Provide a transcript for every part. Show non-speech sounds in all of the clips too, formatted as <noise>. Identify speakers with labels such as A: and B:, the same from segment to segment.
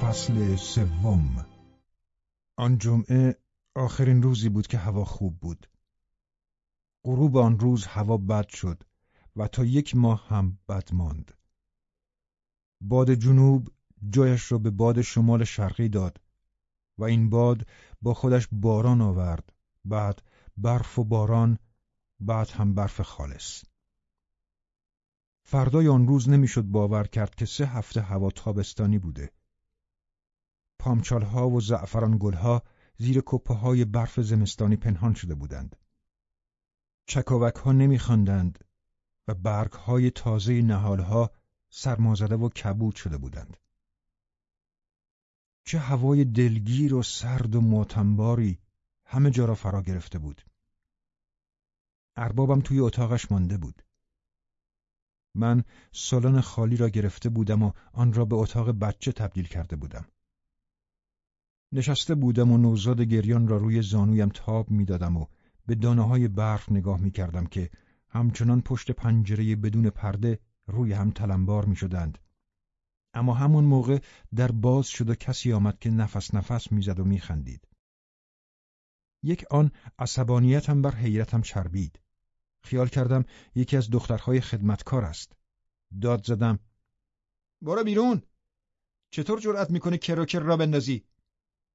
A: فصل سوم آن جمعه آخرین روزی بود که هوا خوب بود. غروب آن روز هوا بد شد و تا یک ماه هم بد ماند. باد جنوب جایش را به باد شمال شرقی داد و این باد با خودش باران آورد بعد برف و باران بعد هم برف خالص فردای آن روز نمی‌شد باور کرد که سه هفته هوا تابستانی بوده پامچالها و زعفران گلها زیر کپه های برف زمستانی پنهان شده بودند. چکاوک ها نمیخواندند و برگ های تازه نهالها سرمازده و کبود شده بودند. چه هوای دلگیر و سرد و معتنباری همه جا را فرا گرفته بود. اربابم توی اتاقش مانده بود. من سالن خالی را گرفته بودم و آن را به اتاق بچه تبدیل کرده بودم. نشسته بودم و نوزاد گریان را روی زانویم تاب می‌دادم و به دانه های برف نگاه می کردم که همچنان پشت پنجره بدون پرده روی هم تلمبار می شدند. اما همون موقع در باز شد و کسی آمد که نفس نفس می‌زد و میخندید. یک آن عصبانیتم بر حیرتم چربید. خیال کردم یکی از دخترهای خدمتکار است. داد زدم. برو بیرون! چطور جرأت می‌کنه کروکر را بندازی؟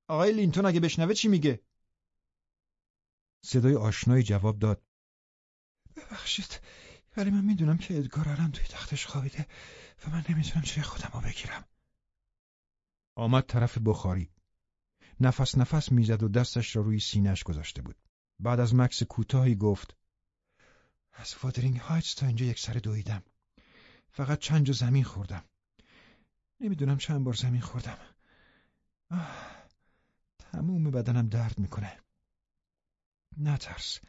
A: آقای لینتون اگه بشنوه چی میگه؟ صدای آشنایی جواب داد ببخشید ولی من می‌دونم که ادگار الان توی تختش خوابیده و من نمی‌تونم چه خودم رو بگیرم. آمد طرف بخاری. نفس نفس می‌زد و دستش را روی سینهش گذاشته بود. بعد از مکس کوتاهی گفت از وادرینگ هایتس تا اینجا یک سر دویدم. فقط چند جا زمین خوردم. نمی‌دونم چند بار زمین خوردم. آه. تموم بدنم درد می‌کنه. نترس.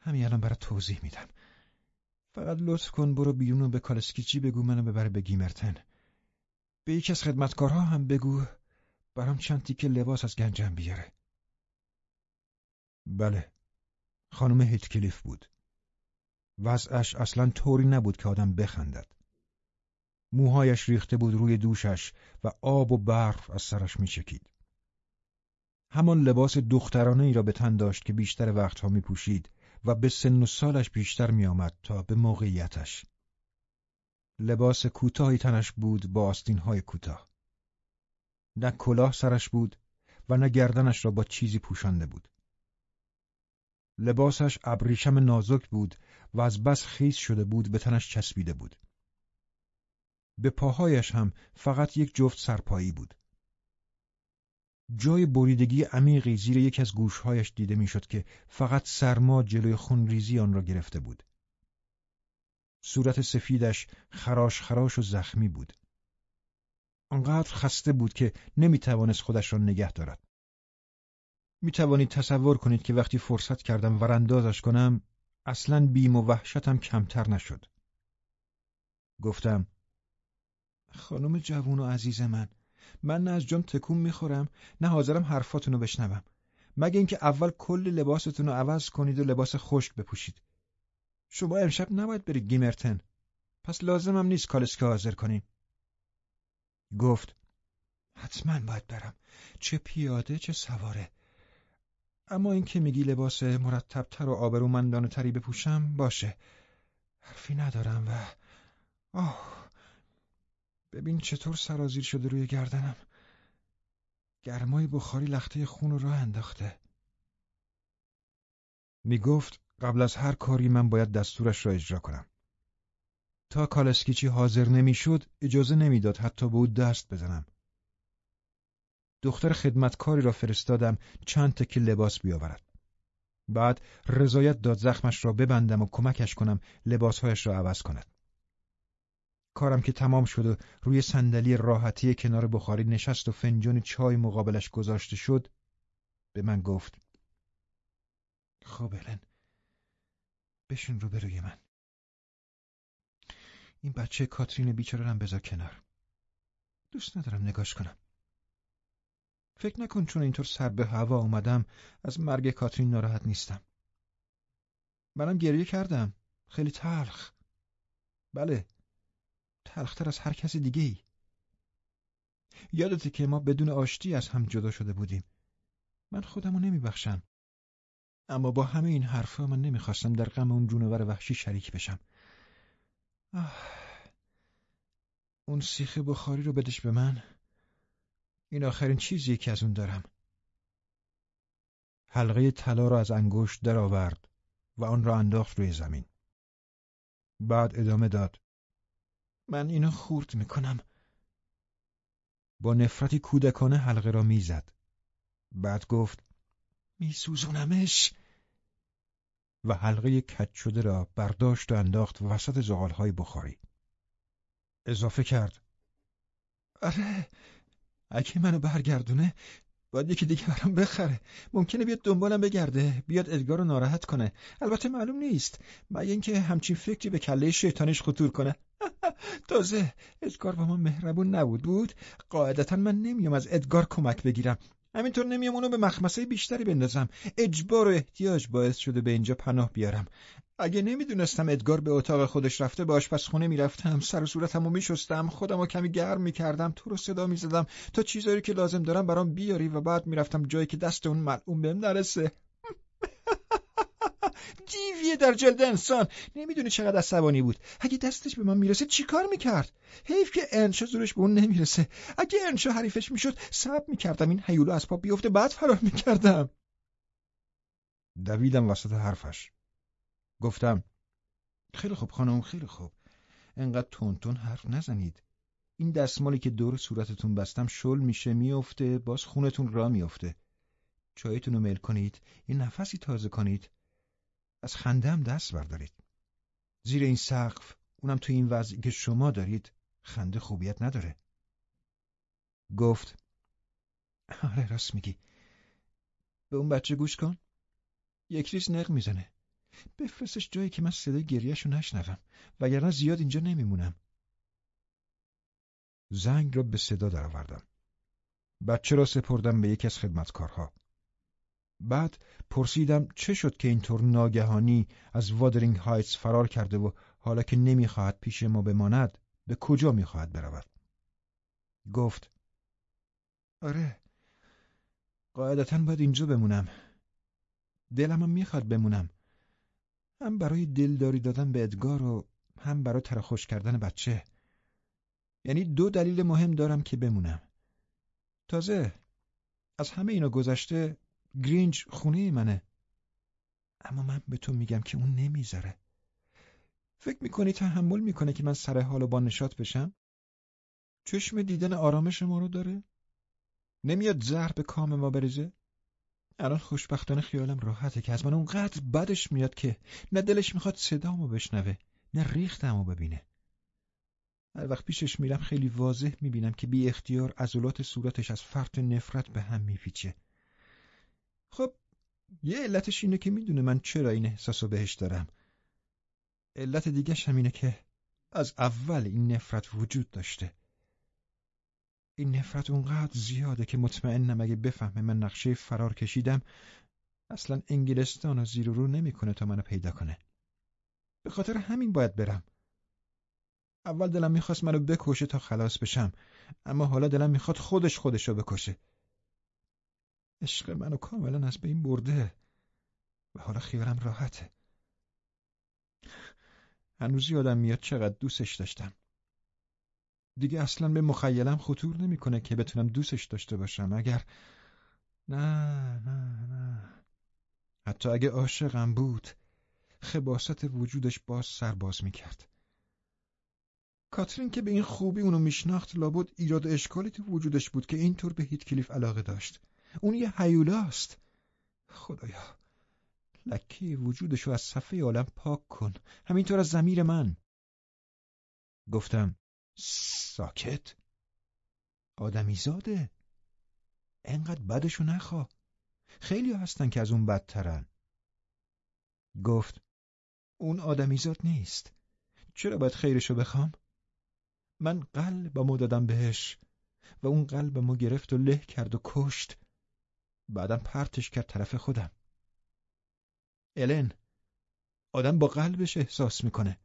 A: همین الان برای توضیح میدم. فقط لطف کن برو بیرون و به کالسکیچی بگو منو ببره به گیمرتن. به یکی از خدمتکارها هم بگو برام چند تیکه لباس از گنجم بیاره. بله خانم هیتکلیف بود. وضعش اصلا طوری نبود که آدم بخندد. موهایش ریخته بود روی دوشش و آب و برف از سرش میچکید. همان لباس دخترانه ای را به تن داشت که بیشتر وقتها می پوشید و به سن و سالش بیشتر می آمد تا به موقعیتش. لباس کوتاهی تنش بود با آستینهای کوتاه. نه کلاه سرش بود و نه گردنش را با چیزی پوشانده بود. لباسش ابریشم نازک بود و از بس خیس شده بود به تنش چسبیده بود. به پاهایش هم فقط یک جفت سرپایی بود. جای بریدگی عمیقی زیر یکی از گوشهایش دیده می‌شد که فقط سرما جلوی خونریزی آن را گرفته بود. صورت سفیدش خراش خراش و زخمی بود. آنقدر خسته بود که نمی توانست خودش را نگه دارد. می توانید تصور کنید که وقتی فرصت کردم وراندازش کنم اصلا بیم و وحشتم کمتر نشد. گفتم خانم جوون و عزیز من من نه از جام تکون می‌خورم نه حاضرم حرفاتونو بشنوم. مگه اینکه اول کل لباستون رو عوض کنید و لباس خشک بپوشید. شما امشب نباید برید گیمرتن. پس لازمم نیست کالسکه حاضر کنیم. گفت حتما باید برم. چه پیاده چه سواره. اما اینکه میگی لباس مرتبتر و آبرومندانه تری بپوشم باشه. حرفی ندارم و آه. ببین چطور سرازیر شده روی گردنم. گرمای بخاری لخته خون رو راه انداخته. می گفت قبل از هر کاری من باید دستورش را اجرا کنم. تا کالسکیچی حاضر نمی‌شد اجازه نمی‌داد حتی به او دست بزنم. دختر خدمتکاری را فرستادم چند تکه لباس بیاورد. بعد رضایت داد زخمش را ببندم و کمکش کنم لباسهایش را عوض کند. کارم که تمام شد و روی صندلی راحتی کنار بخاری نشست و فنجان چای مقابلش گذاشته شد به من گفت خب الن بشین رو بروی من این بچه کاترین بیچاره رم بذار کنار دوست ندارم نگاش کنم فکر نکن چون اینطور سر به هوا آمدم از مرگ کاترین ناراحت نیستم. منم گریه کردم. خیلی تلخ. بله. تلختر از هر کسی دیگه ای. یادته که ما بدون آشتی از هم جدا شده بودیم. من خودمو نمیبخشم. اما با همه این حرفها من نمی‌خواستم در غم اون جونور وحشی شریک بشم. آه. اون سیخ بخاری رو بدش به من. این آخرین چیزیه که از اون دارم. حلقه طلا را از انگشت درآورد و آن را انداخت روی زمین. بعد ادامه داد. من اینو خورد می‌کنم. با نفرتی کودکانه حلقه را می‌زد. بعد گفت میسوزونمش و حلقه کج شده را برداشت و انداخت وسط زغالهای بخاری. اضافه کرد. آره اگه منو برگردونه باید یکی دیگه برام بخره ممکنه بیاد دنبالم بگرده بیاد ادگار رو ناراحت کنه البته معلوم نیست مگه اینکه همچین فکری به کله شیطانش خطور کنه <laughs> تازه ادگار با ما مهربون نبود بود؟ قاعدتا من نمیام از ادگار کمک بگیرم. همینطور نمیام اونو به مخمسه بیشتری بندازم. اجبار و احتیاج باعث شده به اینجا پناه بیارم. اگه نمی‌دونستم ادگار به اتاق خودش رفته به آشپزخونه می‌رفتم سر و صورتمو میشستم خودم رو کمی گرم می‌کردم تو رو صدا می‌زدم تا چیزایی که لازم دارم برام بیاری و بعد می‌رفتم جایی که دست اون ملعون بهم نرسه. <laughs> دیویه در جلد انسان. نمی‌دونی چقدر عصبانی بود. اگه دستش به من می‌رسه چیکار می‌کرد؟ حیف که انشا زورش به اون نمی‌رسه. اگه انشا حریفش می‌شد سب می‌کردم. این حیولو از پا بیفته بعد فرار می‌کردم. دویدم وسط حرفش. گفتم خیلی خوب خانم خیلی خوب. انقدر تون حرف نزنید. این دستمالی که دور صورتتون بستم شل میشه میفته باز خونتون را میفته چایتون رو میل کنید یه نفسی تازه کنید. از خنده هم دست بردارید. زیر این سقف اونم تو این وضعی که شما دارید خنده خوبیت نداره. گفت آره راست میگی. به اون بچه گوش کن. یک ریز نق می‌زنه. بفرستش جایی که من صدای گریهشو نشنوم وگرنه زیاد اینجا نمیمونم. زنگ را به صدا درآوردم. بچه را سپردم به یکی از خدمتکارها. بعد پرسیدم چه شد که اینطور ناگهانی از وادرینگ هایتس فرار کرده و حالا که نمی‌خواهد پیش ما بماند به کجا می‌خواهد برود؟ گفت آره قاعدتا باید اینجا بمونم. دلمم می‌خواد بمونم. هم برای دلداری دادن به ادگار و هم برای ترخوش کردن بچه. یعنی دو دلیل مهم دارم که بمونم. تازه از همه اینا گذشته گرینج خونه منه اما من به تو میگم که اون نمی‌ذاره فکر می‌کنی تحمل می‌کنه که من سر حال و با نشات بشم؟ چشم دیدن آرامش ما رو داره؟ نمیاد زهر به کام ما بریزه؟ الان خوشبختانه خیالم راحته که از من اونقدر بدش میاد که نه دلش می‌خواد صدامو بشنوه نه ریختمو ببینه هر وقت پیشش میرم خیلی واضح می‌بینم که بی اختیار عضلات صورتش از فرط نفرت به هم میپیچه خب یه علتش اینه که می‌دونه من چرا این احساسو بهش دارم. علت دیگهش همینه که از اول این نفرت وجود داشته. این نفرت اونقدر زیاده که مطمئنم اگه بفهمه من نقشه فرار کشیدم اصلا انگلستان و زیر رو نمی‌کنه تا منو پیدا کنه. به خاطر همین باید برم. اول دلم می‌خواست منو بکشه تا خلاص بشم اما حالا دلم می‌خواد خودش خودشو بکشه. عشق منو کاملا از بین برده و حالا خیالم راحته. هنوز یادم میاد چقدر دوستش داشتم. دیگه اصلا به مخیلم خطور نمی‌کنه که بتونم دوستش داشته باشم. اگر نه نه نه. حتی اگه عاشقم بود خباست وجودش باز سرباز می‌کرد. کاترین که به این خوبی اونو میشناخت لابد ایراد اشکالی تو وجودش بود که اینطور به هیت کلیف علاقه داشت. اون یه حیولاست خدایا لکه وجودشو از صفحه عالم پاک کن. همینطور از زمیر من. گفتم ساکت. آدمیزاده انقدر بدشو نخوا. خیلی هستن که از اون بدترن. گفت اون آدمیزاد نیست. چرا باید خیرشو بخوام؟ من قلبمو دادم بهش و اون قلبمو گرفت و له کرد و کشت. بعدم پرتش کرد طرف خودم. الن آدم با قلبش احساس می‌کنه.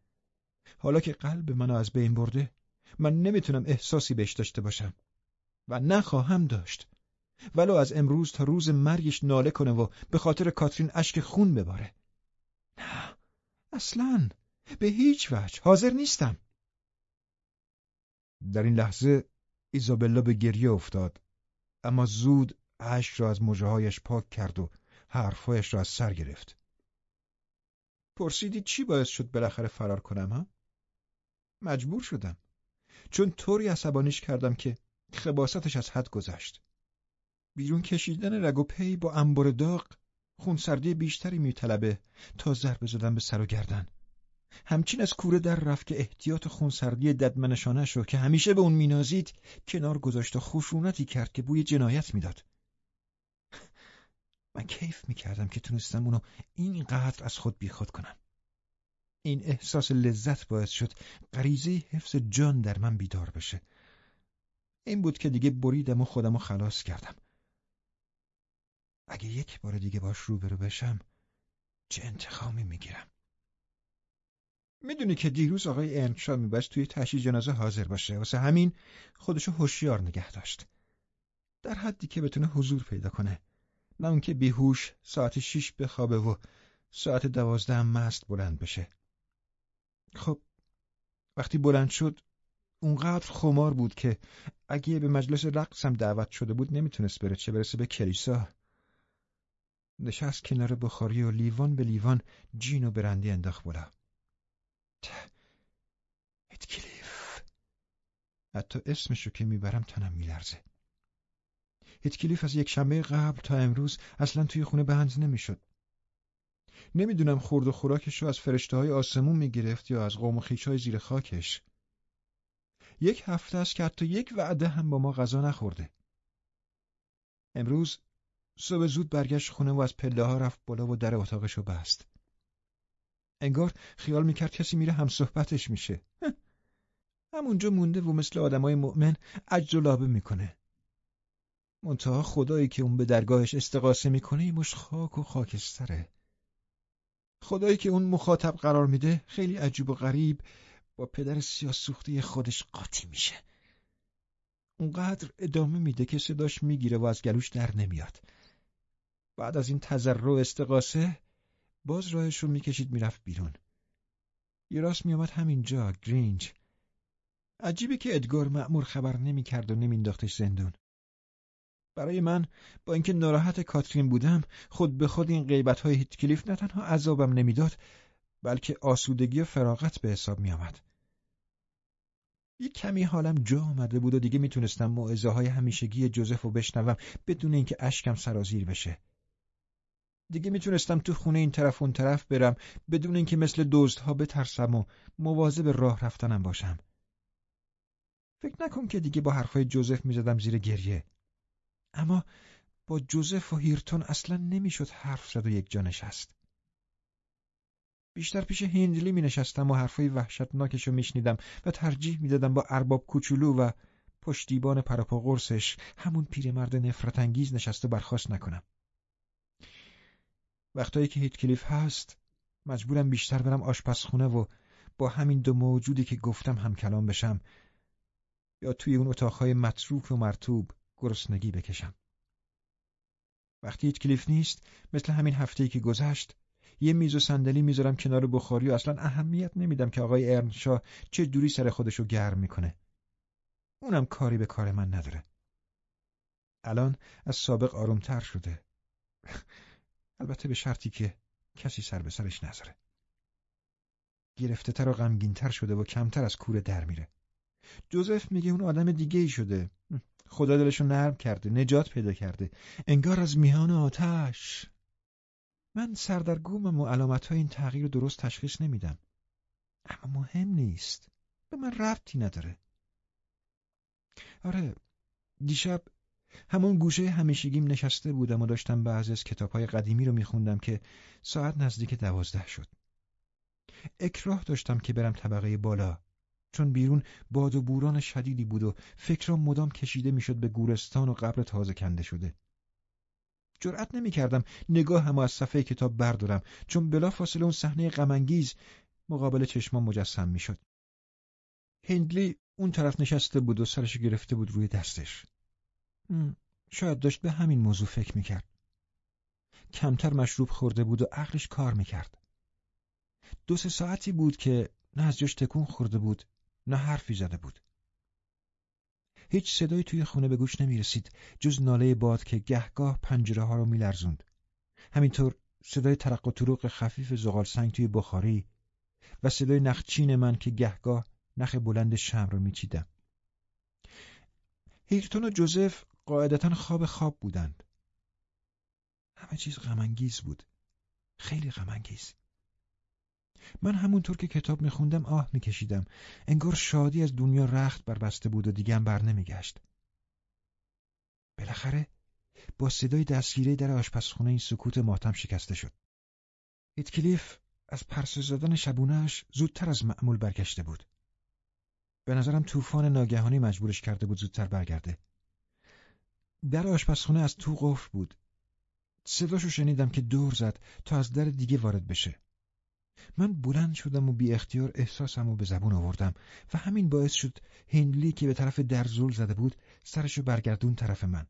A: حالا که قلب منو از بین برده من نمی‌تونم احساسی بهش داشته باشم. و نخواهم داشت. ولو از امروز تا روز مرگش ناله کنه و به خاطر کاترین اشک خون بباره. نه اصلا به هیچ وجه حاضر نیستم. در این لحظه ایزابلا به گریه افتاد. اما زود اشک را از مجههایش پاک کرد و حرفهایش را از سر گرفت. پرسیدی چی باعث شد بالاخره فرار کنم ها؟ مجبور شدم چون طوری عصبانیش کردم که خباستش از حد گذشت. بیرون کشیدن رگ و پی با انبر داغ خونسردی بیشتری میطلبه تا ضربه زدن به سر و گردن. همچین از کوره در رفت که احتیاط خونسردی ددمنشانش رو که همیشه به اون مینازید کنار گذاشت و خشونتی کرد که بوی جنایت می‌داد. من کیف می‌کردم که تونستم اونو اینقدر از خود بیخود کنم. این احساس لذت باعث شد غریزه حفظ جان در من بیدار بشه. این بود که دیگه بریدم و خودم رو خلاص کردم. اگه یک بار دیگه باش روبرو بشم چه انتخامی می‌گیرم؟ می‌دونی که دیروز آقای ارنشا میباید توی تشییع جنازه حاضر باشه. واسه همین خودشو هوشیار نگه داشت. در حدی که بتونه حضور پیدا کنه. نه اون که بیهوش ساعت شیش بخوابه و ساعت دوازده هم مست بلند بشه. خب وقتی بلند شد اونقدر خمار بود که اگه به مجلس رقصم دعوت شده بود نمی‌تونست بره چه برسه به کلیسا. نشست کنار بخاری و لیوان به لیوان جین و برندی انداخت بالا. هیتکلیف. حتی اسمشو که می‌برم تنم میلرزه. هیتکلیف از یک شنبه قبل تا امروز اصلا توی خونه بند نمی‌شد. نمی‌دونم خورد و خوراکش رو از فرشته های آسمون می‌گرفت یا از قوم و خیش های زیر خاکش. یک هفته است که حتی یک وعده هم با ما غذا نخورده. امروز صبح زود برگشت خونه و از پله ها رفت بالا و در اتاقش رو بست. انگار خیال می‌کرد کسی میره هم صحبتش میشه. <laughs> همونجا مونده و مثل آدمای مؤمن عجز و لابه می‌کنه. منتها خدایی که اون به درگاهش استقاسه می‌کنه مش خاک و خاکستره. خدایی که اون مخاطب قرار میده خیلی عجیب و غریب با پدر سیاسوختی خودش قاطی میشه. اونقدر ادامه میده که صداش می‌گیره و از گلوش در نمیاد. بعد از این تذر و استقاسه باز راهش رو می‌کشید می‌رفت بیرون. یه راست میامد همینجا گرینج. عجیبه که ادگار معمور خبر نمی‌کرد و نمینداختش زندون. برای من با اینکه ناراحت کاترین بودم خود به خود این غیبت های هیتکلیف نه تنها عذابم نمی‌داد بلکه آسودگی و فراغت به حساب می آمد. یک کمی حالم جا آمده بود و دیگه می‌تونستم موعظه های همیشگی جوزف رو بشنوم بدون اینکه اشکم سرازیر بشه. دیگه می‌تونستم تو خونه این طرف اون طرف برم بدون اینکه مثل دزدها بترسم و مواظب راه رفتنم باشم. فکر نکن که دیگه با حرفای جوزف می‌زدم زیر گریه. اما با جوزف و هیرتون اصلا نمی‌شد حرف زد و یک جا نشست. بیشتر پیش هندلی می نشستم و حرفای وحشتناکش رو میشنیدم و ترجیح می‌دادم با ارباب کوچولو و پشتیبان پراپا قرصش همون پیرمرد نفرت انگیز نشسته برخواست نکنم. وقتایی که هیت کلیف هست مجبورم بیشتر برم آشپزخونه و با همین دو موجودی که گفتم هم کلام بشم یا توی اون اتاقهای متروک و مرتوب گرسنگی بکشم. وقتی هیت کلیف نیست مثل همین هفته‌ای که گذشت یه میز و صندلی می‌ذارم کنار بخاری و اصلا اهمیت نمیدم که آقای ارنشا چه دوری سر خودشو گرم می‌کنه. اونم کاری به کار من نداره. الان از سابق آرومتر شده. <laughs> البته به شرطی که کسی سر به سرش نذاره. گرفته تر و غمگینتر شده و کمتر از کوره در میره. جوزف میگه اون آدم دیگه ای شده. خدا دلشو نرم کرده. نجات پیدا کرده. انگار از میان آتش. من سردرگومم و علامت های این تغییر درست تشخیص نمیدم. اما مهم نیست. به من ربطی نداره. آره دیشب همون گوشه همیشگیم نشسته بودم و داشتم بعضی از کتابهای قدیمی رو میخوندم که ساعت نزدیک دوازده شد. اکراه داشتم که برم طبقه بالا چون بیرون باد و بوران شدیدی بود و فکرام مدام کشیده می‌شد به گورستان و قبر تازه کنده شده. جرأت نمی‌کردم نگاه هم از صفحه کتاب بردارم چون بلافاصله اون صحنه غمانگیز مقابل چشمان مجسم می‌شد. هندلی اون طرف نشسته بود و سرش گرفته بود روی دستش. شاید داشت به همین موضوع فکر می‌کرد. کمتر مشروب خورده بود و عقلش کار می‌کرد. دو سه ساعتی بود که نه از جاش تکون خورده بود نه حرفی زده بود. هیچ صدایی توی خونه به گوش نمی رسید جز ناله باد که گهگاه پنجره ها رو می لرزوند. همینطور صدای ترق و طروق خفیف زغال سنگ توی بخاری و صدای نخچین من که گهگاه نخ بلند شم رو میچیدم. هیرتون و جوزف قاعدتا خواب خواب بودند. همه چیز غمانگیز بود. خیلی غمانگیز. من همونطور که کتاب میخوندم آه میکشیدم. انگار شادی از دنیا رخت بربسته بود و دیگه بر نمیگشت. بالاخره با صدای دستگیره در آشپزخونه این سکوت ماتم شکسته شد. هیتکلیف از پرسه زدن شبونهش زودتر از معمول برگشته بود. به نظرم طوفان ناگهانی مجبورش کرده بود زودتر برگرده. در آشپزخونه از تو قفل بود. صداشو شنیدم که دور زد تا از در دیگه وارد بشه. من بلند شدم و بی اختیار احساسم رو به زبون آوردم و همین باعث شد هندلی که به طرف در زل زده بود سرشو برگردون طرف من.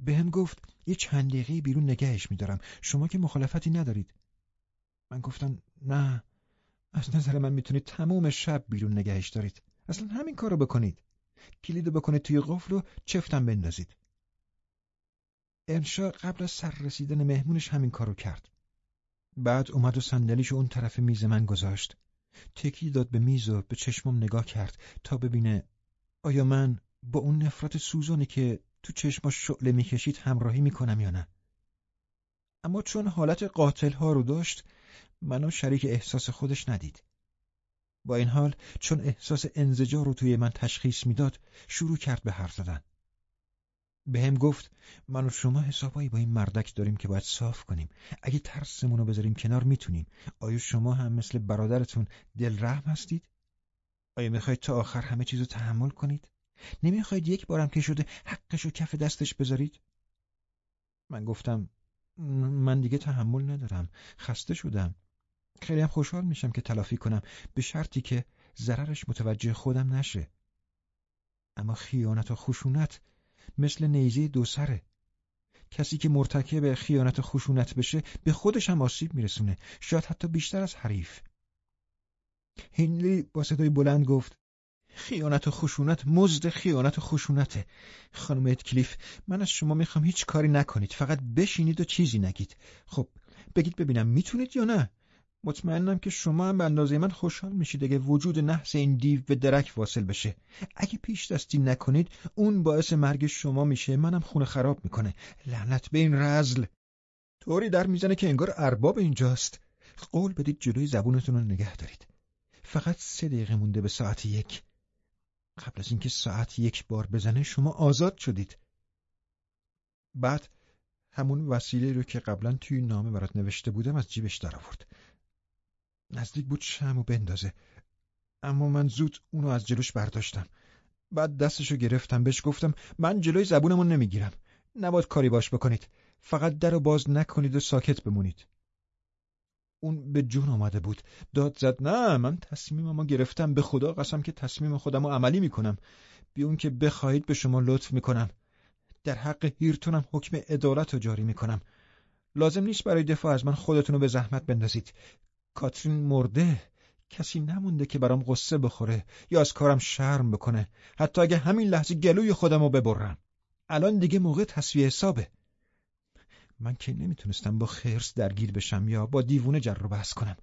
A: به هم گفت یه چند دقیقه بیرون نگهش میدارم شما که مخالفتی ندارید. من گفتم نه از نظر من می‌تونید تمام شب بیرون نگهش دارید. اصلا همین کارو بکنید. کلیدو بکنید توی قفل و چفتم بندازید. انشا قبل از سر رسیدن مهمونش همین کارو کرد. بعد اومد و صندلیشو اون طرف میز من گذاشت. تکی داد به میز و به چشمم نگاه کرد تا ببینه آیا من با اون نفرت سوزانی که تو چشماش شعله می‌کشید همراهی می‌کنم یا نه. اما چون حالت قاتل ها رو داشت منو شریک احساس خودش ندید. با این حال چون احساس انزجار رو توی من تشخیص می‌داد شروع کرد به حرف زدن. به هم گفت من و شما حسابایی با این مردک داریم که باید صاف کنیم اگه ترسمون رو بذاریم کنار می‌تونیم آیا شما هم مثل برادرتون دل رحم هستید؟ آیا می‌خواید تا آخر همه چیزو تحمل کنید؟ نمی‌خواید یک بارم که شده حقش کف دستش بذارید؟ من گفتم من دیگه تحمل ندارم خسته شدم خیلی هم خوشحال میشم که تلافی کنم به شرطی که ضررش متوجه خودم نشه اما خیانت و خشونت مثل نیزه دو سره. کسی که مرتکب خیانت و خشونت بشه به خودش هم آسیب میرسونه. شاید حتی بیشتر از حریف. هینلی با صدای بلند گفت خیانت و خشونت مزد خیانت و خشونته. خانم اتکلیف من از شما می‌خوام هیچ کاری نکنید. فقط بشینید و چیزی نگید. خب بگید ببینم می‌تونید یا نه؟ مطمئنم که شما هم به اندازه من خوشحال میشید اگه وجود نحس این دیو به درک واصل بشه. اگه پیش دستی نکنید اون باعث مرگ شما میشه. منم خونه خراب می‌کنه. لعنت به این رزل. طوری در می‌زنه که انگار ارباب اینجاست. قول بدید جلوی زبونتون رو نگه دارید. فقط سه دقیقه مونده به ساعت یک. قبل از اینکه ساعت یک بار بزنه شما آزاد شدید. بعد همون وسیله رو که قبلا توی نامه برات نوشته بودم از جیبش در آورد نزدیک بود شمو بندازه. اما من زود اونو از جلوش برداشتم. بعد دستشو گرفتم بهش گفتم من جلوی زبونمو نمی‌گیرم. نباید کاری باش بکنید. فقط در رو باز نکنید و ساکت بمونید. اون به جون آمده بود. داد زد نه من تصمیممو گرفتم. به خدا قسم که تصمیم خودمو عملی می‌کنم. بی اون که بخواهید به شما لطف می‌کنم. در حق هیرتونم حکم عدالت رو جاری می‌کنم. لازم نیست برای دفاع از من خودتونو به زحمت بندازید. کاترین مرده. کسی نمونده که برام قصه بخوره یا از کارم شرم بکنه. حتی اگه همین لحظه گلوی خودم رو ببرم. الان دیگه موقع تصویه حسابه. من که نمی‌تونستم با خرس درگیر بشم یا با دیوونه جر رو بحث کنم.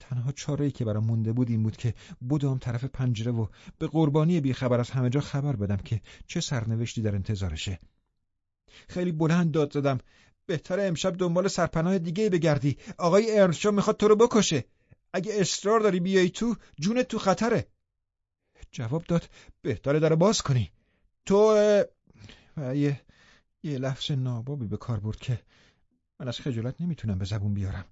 A: تنها چاره که برام مونده بود این بود که بودم طرف پنجره و به قربانی بیخبر از همه جا خبر بدم که چه سرنوشتی در انتظارشه. خیلی بلند داد زدم. بهتره امشب دنبال سرپناه دیگه بگردی. آقای ارنشا می‌خواد تو رو بکشه. اگه اصرار داری بیای تو جونت تو خطره. جواب داد بهتره در باز کنی. تو یه یه لفظ نابابی به کار برد که من از خجالت نمی‌تونم به زبون بیارم.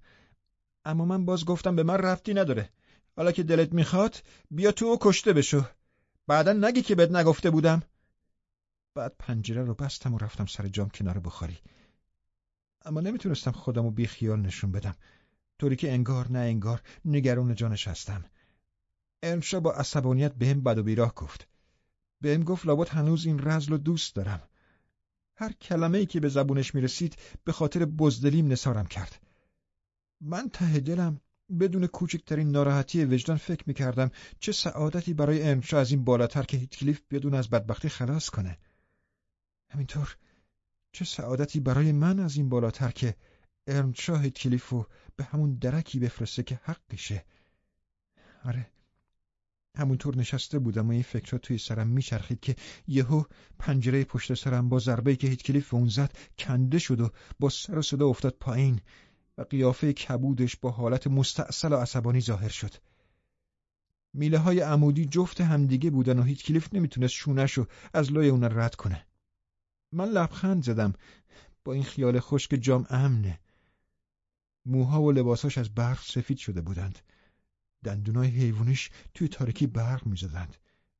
A: اما من باز گفتم به من رفتی نداره. حالا که دلت می‌خواد بیا تو و کشته بشو. بعدا نگی که بهت نگفته بودم. بعد پنجره رو بستم و رفتم سر جام کنار بخاری. اما نمی‌تونستم خودم رو بیخیال نشون بدم. طوری که انگار نه انگار نگرون جانش هستم. انشا با عصبانیت بهم بد و بیراه گفت. بهم گفت لابد هنوز این رزل رو دوست دارم. هر کلمه ای که به زبونش می‌رسید به خاطر بزدلیم نسارم کرد. من ته دلم بدون کوچکترین ناراحتی وجدان فکر می‌کردم چه سعادتی برای انشا از این بالاتر که هیتکلیف بدون از بدبختی خلاص کنه. همینطور چه سعادتی برای من از این بالاتر که ارنشاه هیتکلیفو به همون درکی بفرسته که حقشه آره همونطور نشسته بودم و این فکرها توی سرم میچرخید که یهو پنجره پشت سرم با ضربه که هیتکلیف اون زد کنده شد و با سر و صدا افتاد پایین و قیافه کبودش با حالت مستاصل و عصبانی ظاهر شد. میله های عمودی جفت همدیگه بودن و هیچ کلیف نمی‌تونست شونش رو از لای اون رد کنه. من لبخند زدم با این خیال که جام امنه. موها و لباساش از برف سفید شده بودند. دندونای حیوانیش توی تاریکی برق می‌زدند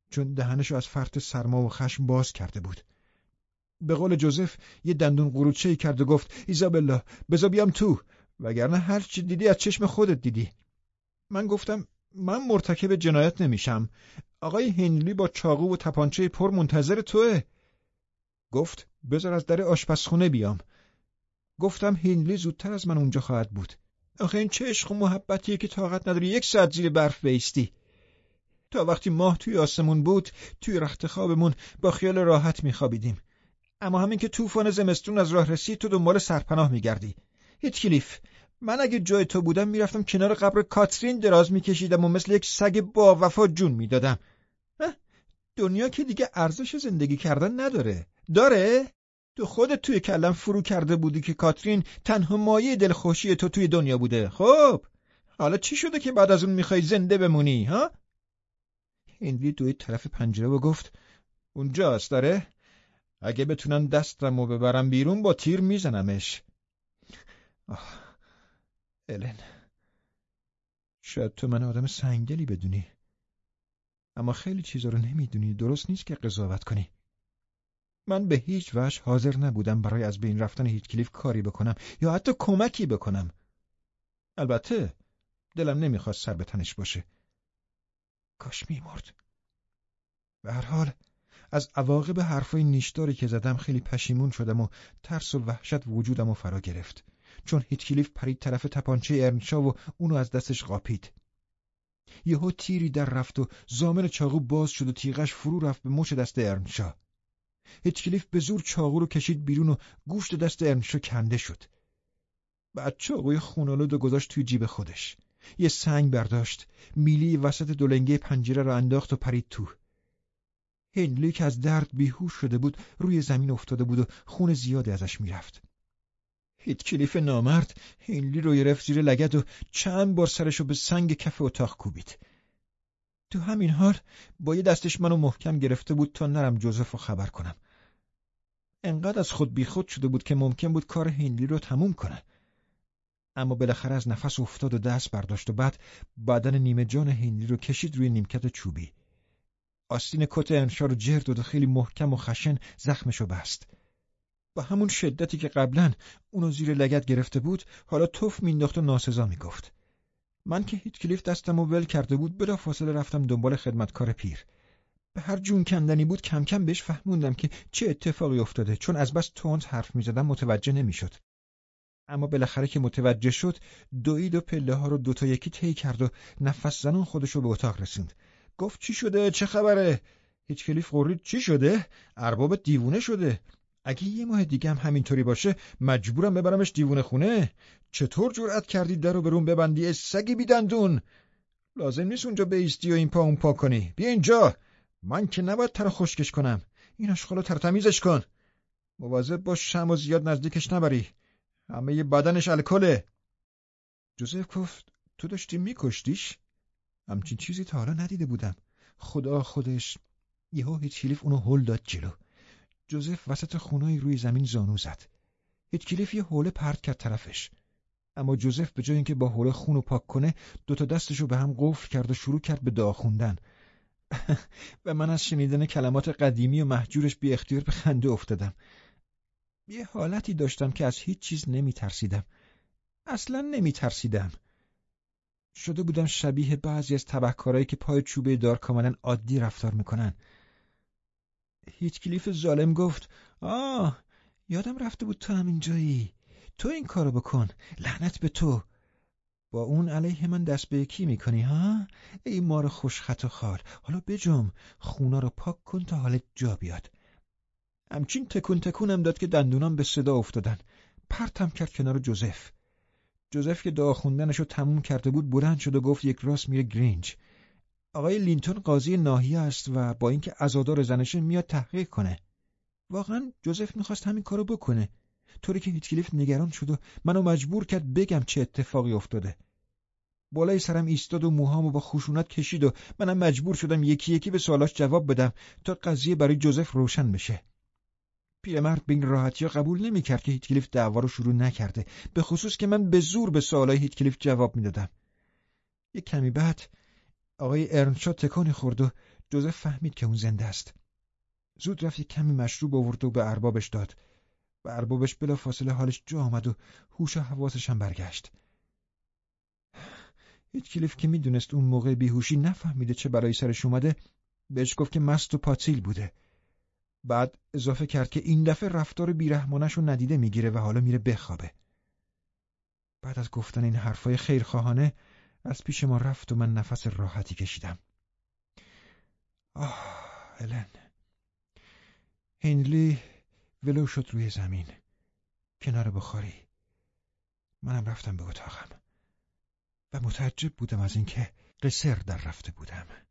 A: چون دهنش از فرط سرما و خشم باز کرده بود. به قول جوزف یه دندون قروچه کرد و گفت ایزابلا بزا بیام تو وگرنه هر چی دیدی از چشم خودت دیدی من گفتم من مرتکب جنایت نمیشم آقای هنلی با چاقو و تپانچه پر منتظر توه گفت بذار از در آشپزخونه بیام. گفتم هنلی زودتر از من اونجا خواهد بود. آخه این چه عشق و محبتیه که طاقت نداری یک ساعت زیر برف بیستی. تا وقتی ماه توی آسمون بود توی رخت خوابمون با خیال راحت میخوابیدیم. اما همین که طوفان زمستون از راه رسید تو دنبال سرپناه میگردی. هیچ کلیف. من اگه جای تو بودم می‌رفتم کنار قبر کاترین دراز میکشیدم و مثل یک سگ با وفا جون می‌دادم. دنیا که دیگه ارزش زندگی کردن نداره. داره؟ تو خودت توی کلم فرو کرده بودی که کاترین تنها مایه دلخوشی تو توی دنیا بوده. خب حالا چی شده که بعد از اون می‌خوای زنده بمونی ها؟ هنری دوی طرف پنجره و گفت اونجاست داره اگه بتونن دستم و ببرم بیرون با تیر میزنمش. آه الن شاید تو من آدم سنگلی بدونی. اما خیلی چیزا رو نمی‌دونی. درست نیست که قضاوت کنی. من به هیچ وجه حاضر نبودم برای از بین رفتن هیچ کلیف کاری بکنم یا حتی کمکی بکنم. البته دلم نمی‌خواست سر به تنش باشه. کاش میمرد. به هر حال از عواقب حرفای نیشداری که زدم خیلی پشیمون شدم و ترس و وحشت وجودم و فرا گرفت. چون هیتکلیف پرید طرف تپانچه ارنشا و اونو از دستش قاپید. یهو تیری در رفت و زامن چاقو باز شد و تیغش فرو رفت به مچ دست ارنشا هیتکلیف به زور چاقو رو کشید بیرون و گوشت دست ارنشا کنده شد. بعد چاقوی خونالود و گذاشت توی جیب خودش. یه سنگ برداشت میلی وسط دولنگه پنجره را انداخت و پرید تو. هنلی که از درد بیهوش شده بود روی زمین افتاده بود و خون زیادی ازش می‌رفت. هیت کلیف نامرد هنلی رو گرفت زیر لگد و چند بار سرشو به سنگ کف اتاق کوبید. تو همین حال با یه دستش منو محکم گرفته بود تا نرم جوزف رو خبر کنم. انقدر از خود بیخود شده بود که ممکن بود کار هنلی رو تموم کنه اما بالاخره از نفس افتاد و دست برداشت و بعد بدن نیمه جان هنلی رو کشید روی نیمکت چوبی. آستین کت انشا رو جرد و خیلی محکم و خشن زخمشو بست. با همون شدتی که قبلا اونو زیر لگت گرفته بود حالا توف مینداخت و ناسزا می‌گفت. من که هیچ کلیف دستم و ول کرده بود بلا فاصله رفتم دنبال خدمتکار پیر. به هر جون کندنی بود کم کم بهش فهموندم که چه اتفاقی افتاده چون از بس تونز حرف می‌زدم متوجه نمی‌شد. اما بالاخره که متوجه شد دوید و پله ها رو دوتا یکی طی کرد و نفس زنون خودش رو به اتاق رسوند. گفت چی شده؟ چه خبره؟ هیچ کلیف قرید چی شده؟ ارباب دیوونه شده. اگه یه ماه دیگه هم همینطوری باشه مجبورم ببرمش دیوونه خونه. چطور جرأت کردی در رو برون ببندی؟ سگی بیدندون. لازم نیست اونجا بیستی و این پا اون پا کنی. بیا اینجا. من که نباید تر خشکش کنم. این اشخالو ترتمیزش کن. مواظب باش شم و زیاد نزدیکش نبری. همه یه بدنش الکله. جوزف گفت تو داشتی میکشتیش؟ همچین چیزی تا حالا ندیده بودم. خدا خودش. یهو هیچ اونو هل داد جلو. جوزف وسط خونایی روی زمین زانو زد. هیچکلیف یه حوله پرت کرد طرفش. اما جوزف به جای اینکه با حوله خون و پاک کنه دوتا دستشو به هم قفل کرد و شروع کرد به دعا خوندن. <laughs> و من از شنیدن کلمات قدیمی و محجورش بی اختیار به خنده افتادم. یه حالتی داشتم که از هیچ چیز نمی ترسیدم اصلا نمی ترسیدم شده بودم شبیه بعضی از تبهکارایی که پای چوبه دار کاملا عادی رفتار می‌کنن. هیچ کلیف ظالم گفت آه یادم رفته بود تو همین جایی. تو این کارو بکن لعنت به تو. با اون علیه من دست به یکی می‌کنی ها؟ ای مار خوشخط و خال. حالا بجم خونا رو پاک کن تا حالت جا بیاد. همچین تکون تکونم داد که دندونام به صدا افتادن. پرتم کرد کنار جوزف. جوزف که دعا خوندنشو تموم کرده بود بلند شد و گفت یک راست میره گرینج. آقای لینتون قاضی ناحیه است و با اینکه عزادار زنشه میاد تحقیق کنه. واقعا جوزف می‌خواست همین کارو بکنه. طوری که هیتکلیف نگران شد و منو مجبور کرد بگم چه اتفاقی افتاده. بالای سرم ایستاد و موهامو با خشونت کشید و منم مجبور شدم یکی یکی به سوالاش جواب بدم تا قضیه برای جوزف روشن بشه. پیرمرد به این راحتی قبول نمی‌کرد که هیتکلیف دعوا رو شروع نکرده به خصوص که من به زور به سوالای هیتکلیف جواب می‌دادم. یک کمی بعد آقای ارنشا تکانی خورد و جوزف فهمید که اون زنده است. زود رفت کمی مشروب آورد و به اربابش داد. و اربابش بلا فاصله حالش جا آمد و هوش و حواسش هم برگشت. هیچ کلیف که می‌دونست اون موقع بیهوشی نفهمیده چه برای سرش اومده بهش گفت که مست و پاتیل بوده. بعد اضافه کرد که این دفعه رفتار بیرحمانش رو ندیده می‌گیره و حالا میره بخوابه. بعد از گفتن این حرفای خیرخواهانه از پیش ما رفت و من نفس راحتی کشیدم. آه هلن. هینلی ولو شد روی زمین. کنار بخاری. منم رفتم به اتاقم. و متعجب بودم از اینکه قصر در رفته بودم.